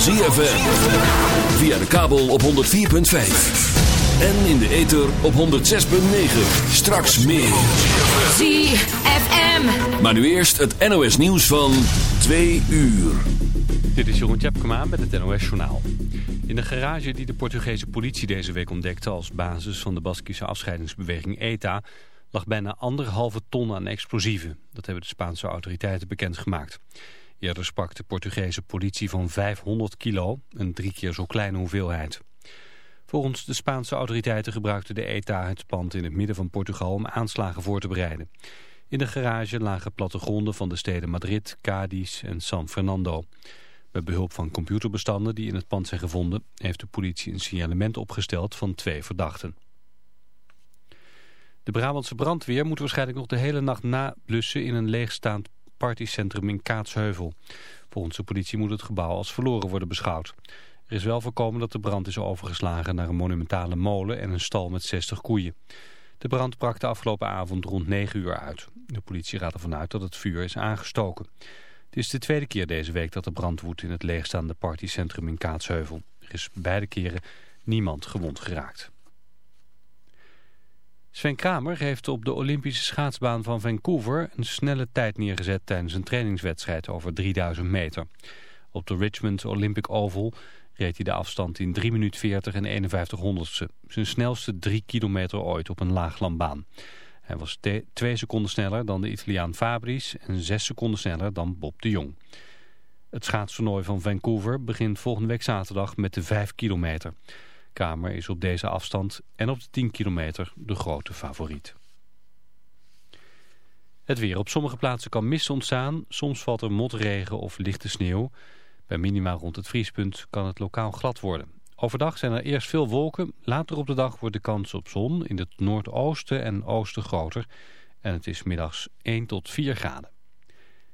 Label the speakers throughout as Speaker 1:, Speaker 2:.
Speaker 1: Van ZFM. Via de kabel op 104.5. En in de ether op 106.9. Straks meer.
Speaker 2: ZFM.
Speaker 1: Maar nu eerst het NOS nieuws van 2 uur.
Speaker 3: Dit is Jeroen Tjepkema met het NOS Journaal. In de garage die de Portugese politie deze week ontdekte als basis van de Baskische afscheidingsbeweging ETA... lag bijna anderhalve ton aan explosieven. Dat hebben de Spaanse autoriteiten bekendgemaakt. Eerder sprak de Portugese politie van 500 kilo, een drie keer zo kleine hoeveelheid. Volgens de Spaanse autoriteiten gebruikte de ETA het pand in het midden van Portugal om aanslagen voor te bereiden. In de garage lagen plattegronden van de steden Madrid, Cadiz en San Fernando. Met behulp van computerbestanden die in het pand zijn gevonden... heeft de politie een signalement opgesteld van twee verdachten. De Brabantse brandweer moet waarschijnlijk nog de hele nacht nablussen... in een leegstaand partycentrum in Kaatsheuvel. Volgens de politie moet het gebouw als verloren worden beschouwd. Er is wel voorkomen dat de brand is overgeslagen naar een monumentale molen... en een stal met 60 koeien. De brand brak de afgelopen avond rond 9 uur uit. De politie gaat ervan uit dat het vuur is aangestoken. Het is de tweede keer deze week dat de brand woedt in het leegstaande partycentrum in Kaatsheuvel. Er is beide keren niemand gewond geraakt. Sven Kramer heeft op de Olympische schaatsbaan van Vancouver een snelle tijd neergezet tijdens een trainingswedstrijd over 3000 meter. Op de Richmond Olympic Oval reed hij de afstand in 3 minuten 40 en 51 honderdste. Zijn snelste 3 kilometer ooit op een laaglandbaan. Hij was twee seconden sneller dan de Italiaan Fabris en zes seconden sneller dan Bob de Jong. Het schaatstoernooi van Vancouver begint volgende week zaterdag met de 5 kilometer. Kamer is op deze afstand en op de 10 kilometer de grote favoriet. Het weer. Op sommige plaatsen kan mist ontstaan. Soms valt er motregen of lichte sneeuw. Bij minima rond het vriespunt kan het lokaal glad worden. Overdag zijn er eerst veel wolken. Later op de dag wordt de kans op zon in het noordoosten en oosten groter. En het is middags 1 tot 4 graden.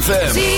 Speaker 4: ZFM.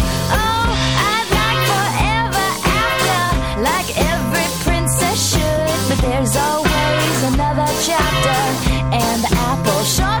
Speaker 5: chapter and the apple
Speaker 6: shot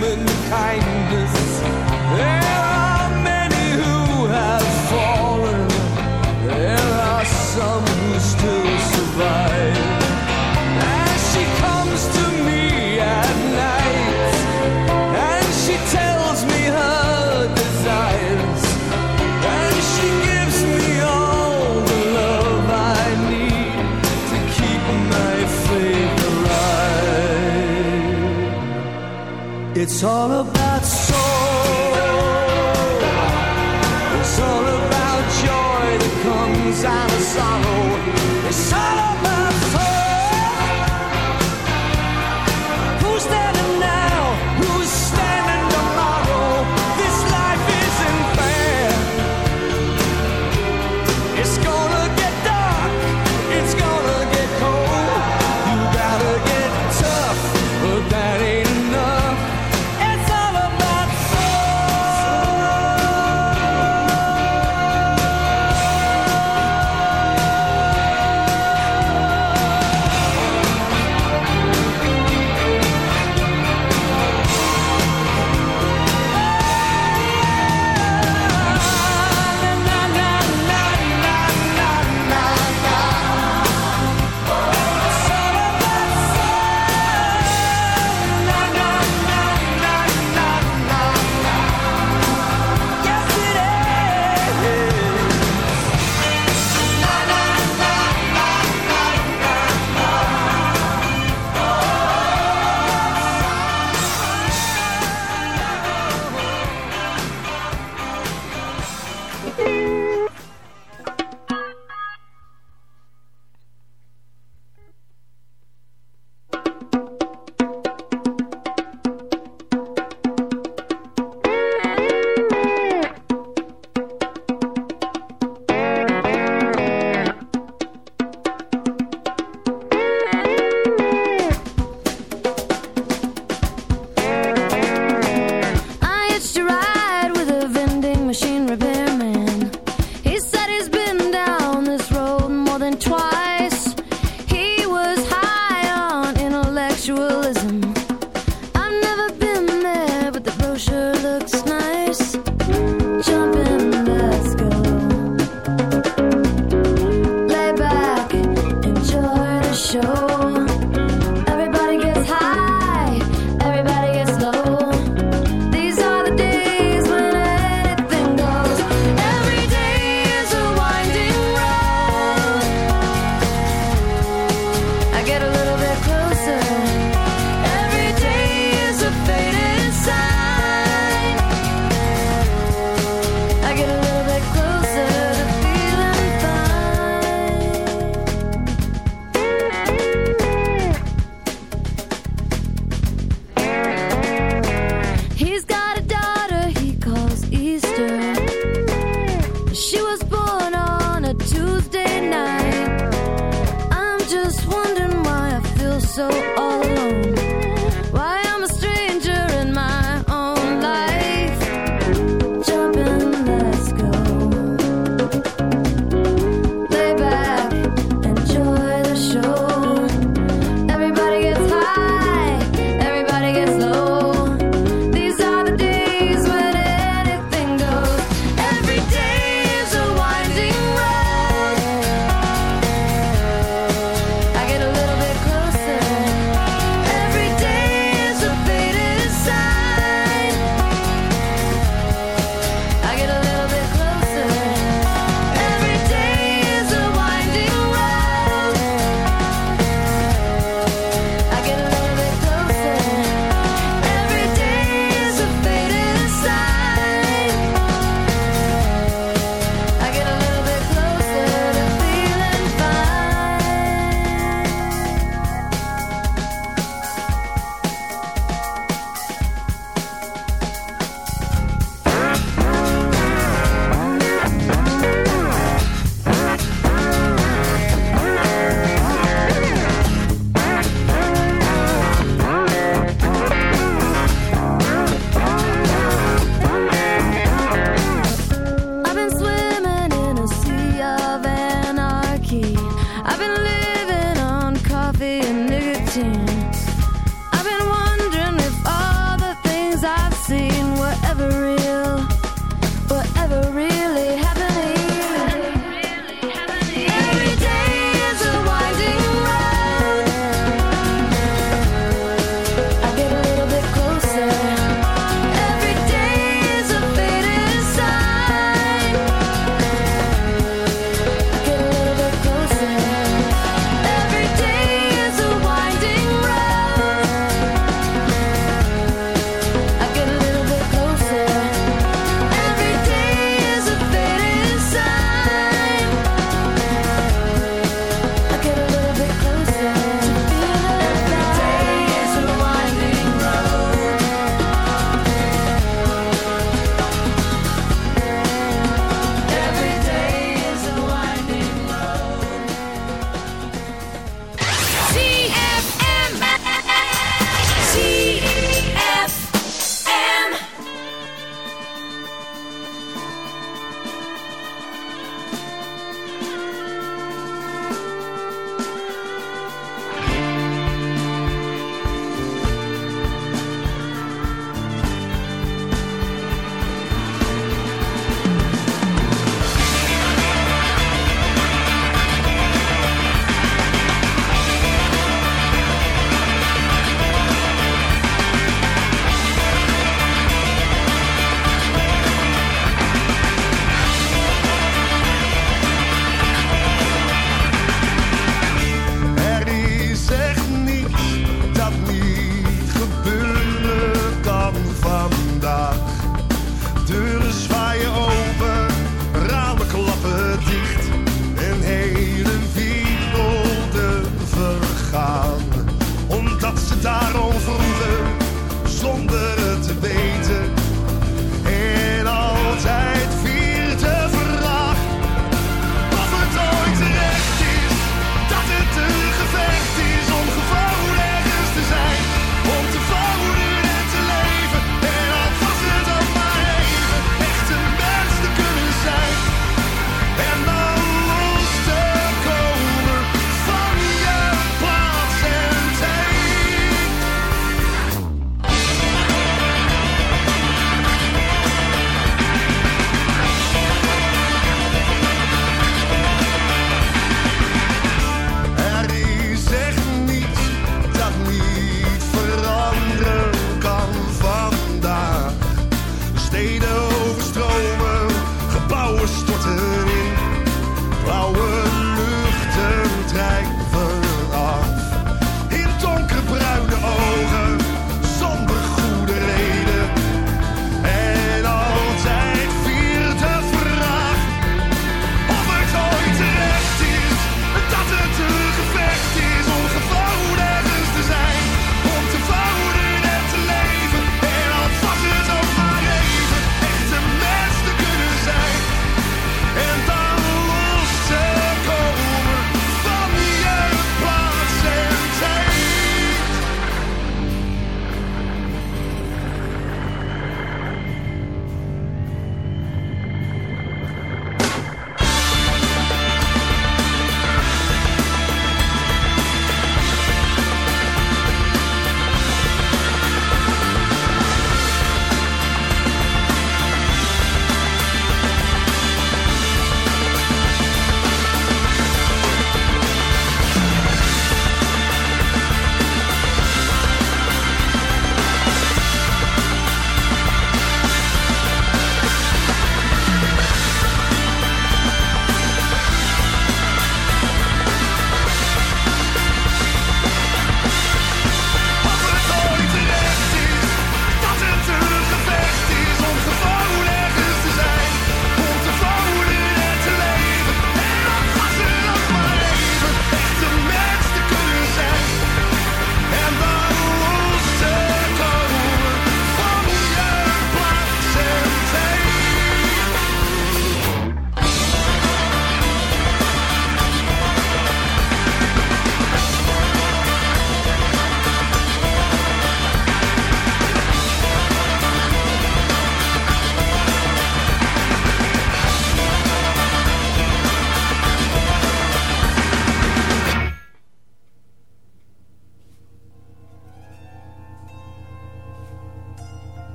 Speaker 7: human It's all about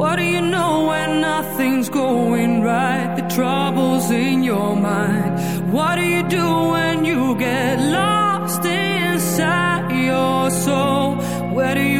Speaker 8: What do you know when nothing's going right? The trouble's in your mind. What do you do when you get lost inside your soul? Where do you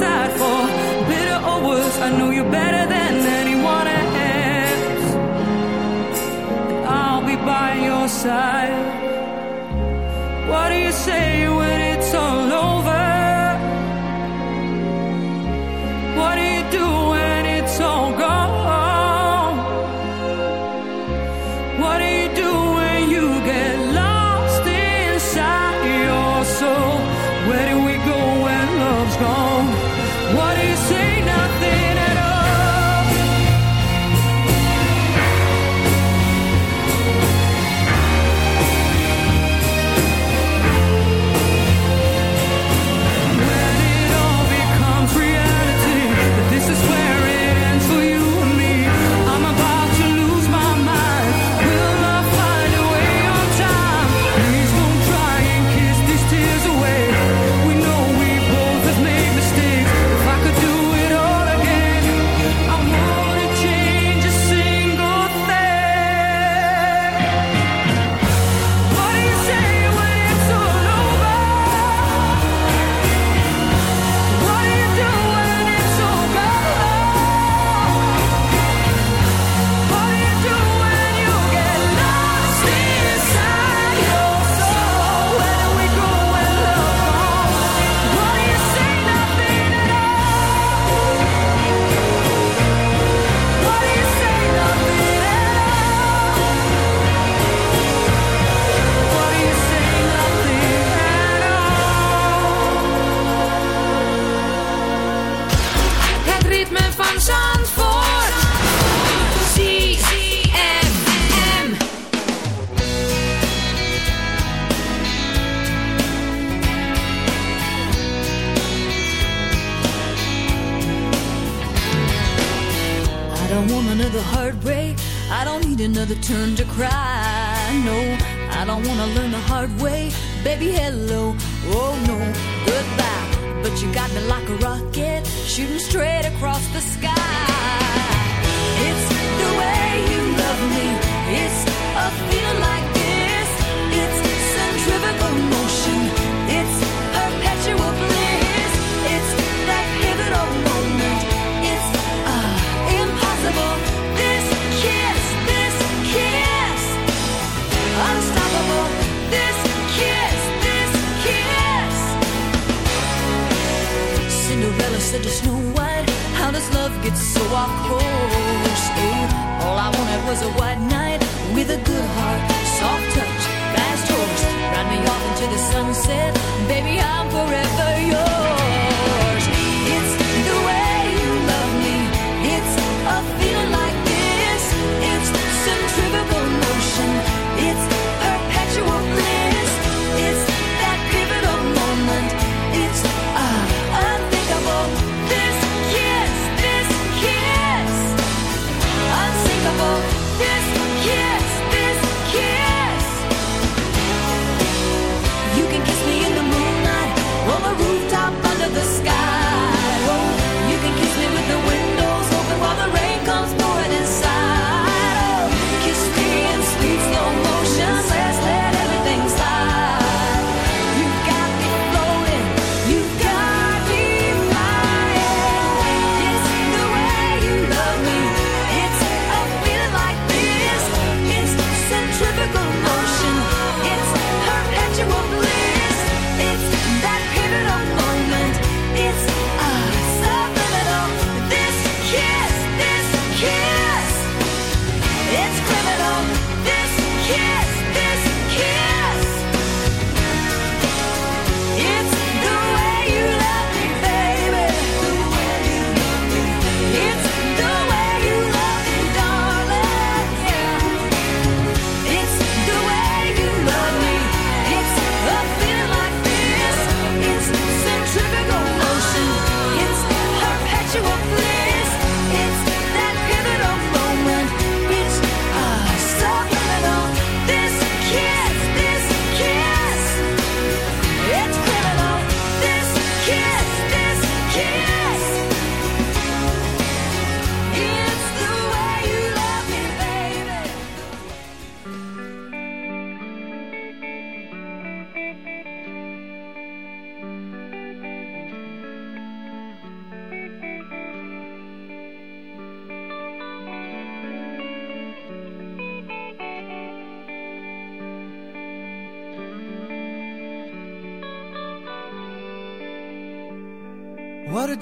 Speaker 8: side for better or worse. I know you better than anyone else. I'll be by your side.
Speaker 5: said to Snow White, How does love get so awkward? course? All I wanted was a white knight with a good heart, soft touch, fast horse. Ride me off into the sunset, baby, I'm forever yours.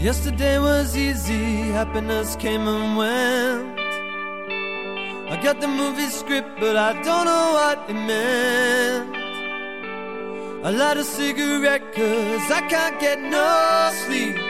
Speaker 9: Yesterday was easy, happiness came and went. I got the movie script, but I don't know what it meant. I light a cigarette, cause I can't get no sleep.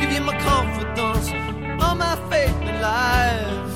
Speaker 9: Give you my confidence, all my faith in life.